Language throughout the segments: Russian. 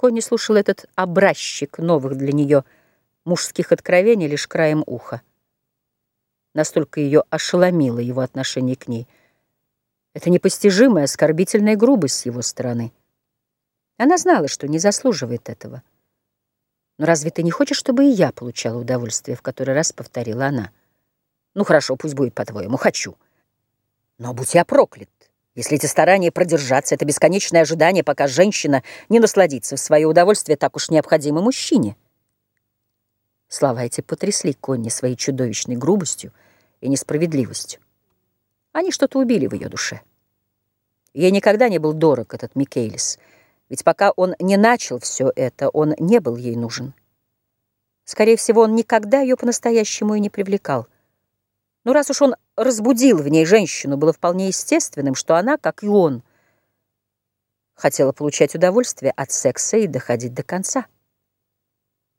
Конни слушал этот образчик новых для нее мужских откровений лишь краем уха. Настолько ее ошеломило его отношение к ней. Это непостижимая оскорбительная грубость с его стороны. Она знала, что не заслуживает этого. «Но разве ты не хочешь, чтобы и я получала удовольствие?» В который раз повторила она. «Ну хорошо, пусть будет по-твоему. Хочу. Но будь я проклят. Если эти старания продержаться, это бесконечное ожидание, пока женщина не насладится в свое удовольствие так уж необходимо мужчине». Слова эти потрясли Конни своей чудовищной грубостью и несправедливостью. Они что-то убили в ее душе. Ей никогда не был дорог этот Микейлис — ведь пока он не начал все это, он не был ей нужен. Скорее всего, он никогда ее по-настоящему и не привлекал. Но раз уж он разбудил в ней женщину, было вполне естественным, что она, как и он, хотела получать удовольствие от секса и доходить до конца.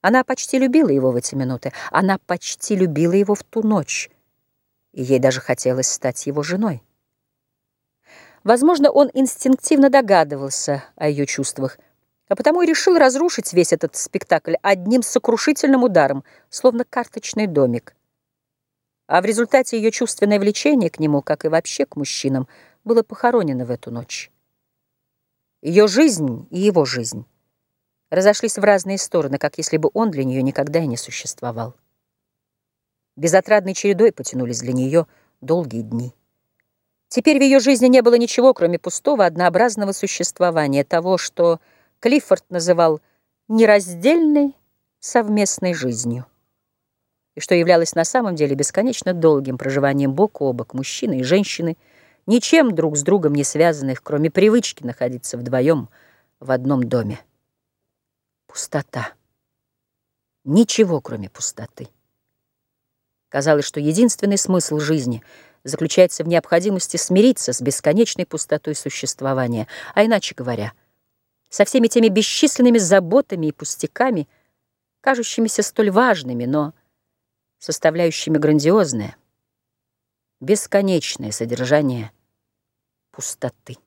Она почти любила его в эти минуты, она почти любила его в ту ночь, и ей даже хотелось стать его женой. Возможно, он инстинктивно догадывался о ее чувствах, а потому и решил разрушить весь этот спектакль одним сокрушительным ударом, словно карточный домик. А в результате ее чувственное влечение к нему, как и вообще к мужчинам, было похоронено в эту ночь. Ее жизнь и его жизнь разошлись в разные стороны, как если бы он для нее никогда и не существовал. Безотрадной чередой потянулись для нее долгие дни. Теперь в ее жизни не было ничего, кроме пустого, однообразного существования, того, что Клиффорд называл нераздельной совместной жизнью, что являлось на самом деле бесконечно долгим проживанием бок о бок мужчины и женщины, ничем друг с другом не связанных, кроме привычки находиться вдвоем в одном доме. Пустота. Ничего, кроме пустоты. Казалось, что единственный смысл жизни — заключается в необходимости смириться с бесконечной пустотой существования, а иначе говоря, со всеми теми бесчисленными заботами и пустяками, кажущимися столь важными, но составляющими грандиозное, бесконечное содержание пустоты.